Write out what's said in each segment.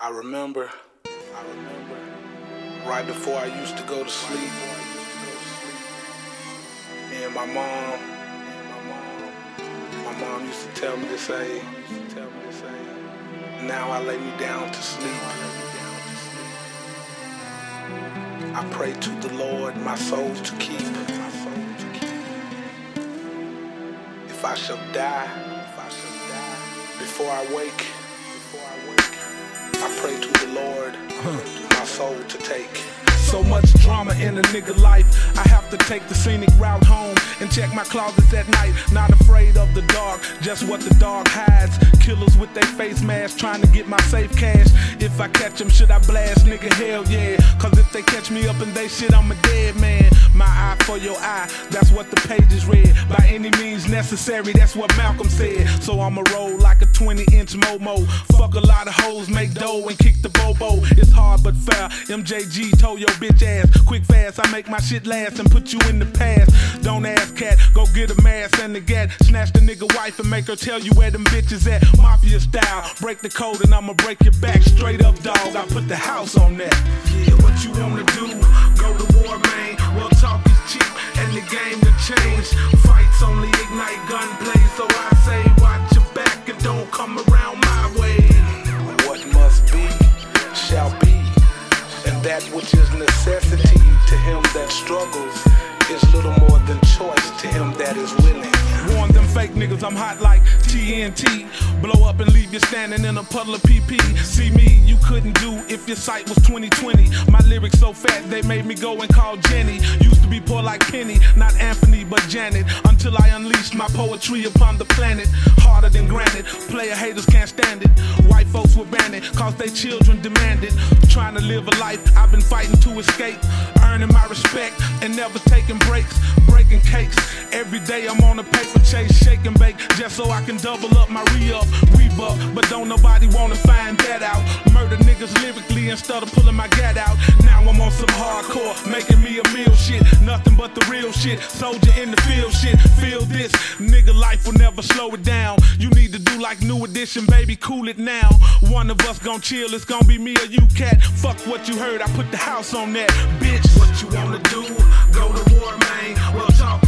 I remember, I remember, right before I used to go to sleep, me and my mom, my mom used to tell me to say, now I lay me down to sleep. I pray to the Lord my soul to keep. If I shall die, if I shall die, before I wake, pray to the Lord my soul to take. So much drama in a nigga life. I have to take the scenic route home and check my closets at night. Not afraid of the dark, just what the dark hides. Killers with their face masks trying to get my safe cash. If I catch them, should I blast? Nigga, hell yeah. Cause if they catch me up in they shit, I'm a dead man. My eye for your eye, that's what the pages read. By any means necessary, that's what Malcolm said. So I'ma roll like a 20 inch Momo. Fuck a lot of hoes, make dough and kick the bobo. It's but. MJG told your bitch ass, quick fast, I make my shit last and put you in the past. Don't ask cat, go get a mask and the gat. Snatch the nigga wife and make her tell you where them bitches at. Mafia style, break the code and I'ma break your back. Straight up, dog, I put the house on that. Yeah, what you wanna do? Go to war, man. Well, talk is cheap and the game to change. Fights only ignite gunplay, so I say watch your back and don't come around my way. That which is necessity to him that struggles is little more than choice to him that is willing. Warn them fake niggas, I'm hot like TNT. Blow up and leave you standing in a puddle of PP. See me, couldn't do if your sight was 2020. My lyrics so fat they made me go and call Jenny. Used to be poor like Penny, not Anfernee but Janet. Until I unleashed my poetry upon the planet. Harder than granite, player haters can't stand it. White folks were banned cause they children demanded. Trying to live a life I've been fighting to escape. Earning my respect and never taking breaks. Breaking cakes. Every day I'm on a paper chase, shake and bake, just so I can double up my re-up, rebuff. But don't nobody wanna find that out. Murder niggas lyrically instead of pulling my gat out. Now I'm on some hardcore, making me a meal shit. Nothing but the real shit. Soldier in the field shit. Feel this, nigga life will never slow it down. You need to do like new edition, baby, cool it now. One of us gon' chill, it's gon' be me or you, cat. Fuck what you heard, I put the house on that, bitch. What you wanna do? Go to war, man. Well, talk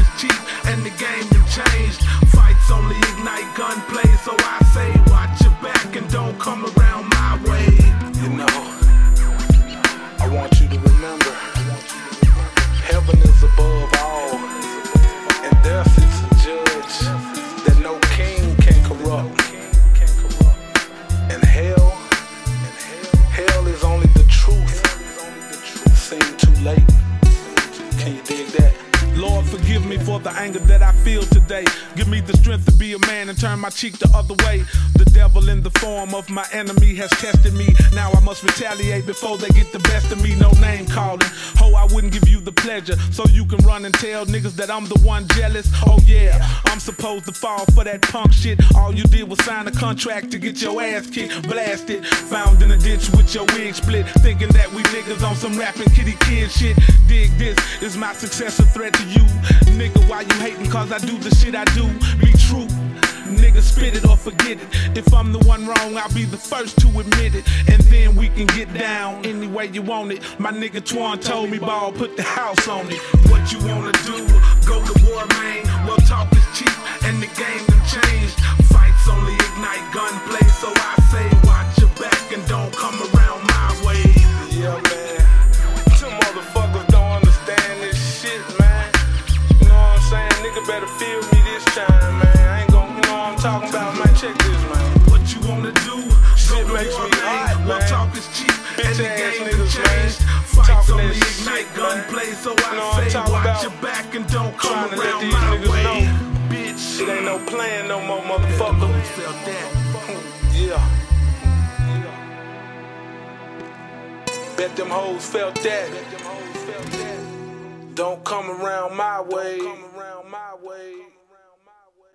late. Can you dig that? Lord, forgive me for the anger that I feel today. Give me the strength to be a man and turn my cheek the other way. The form of my enemy has tested me. Now I must retaliate before they get the best of me. No name calling. Ho, I wouldn't give you the pleasure. So you can run and tell niggas that I'm the one jealous. Oh yeah, I'm supposed to fall for that punk shit. All you did was sign a contract to get your ass kicked, blasted. Found in a ditch with your wig split. Thinking that we niggas on some rapping kitty kid shit. Dig this, is my success a threat to you? Nigga, why you hating? Cause I do the shit I do. Be true. Nigga, spit it or forget it. If I'm the one wrong, I'll be the first to admit it. And then we can get down any way you want it. My nigga Twan told me, ball, put the house on it. What you wanna do? Go to war, man. Well, talk is cheap and the game done changed. Makes me hot, man. talk is cheap and the game niggas, changed. Fights only ignite gunplay, so I say watch your back and don't come around my way. Bitch, it ain't no plan no more, motherfucker. Yeah. Bet them hoes felt that. Don't come around my way.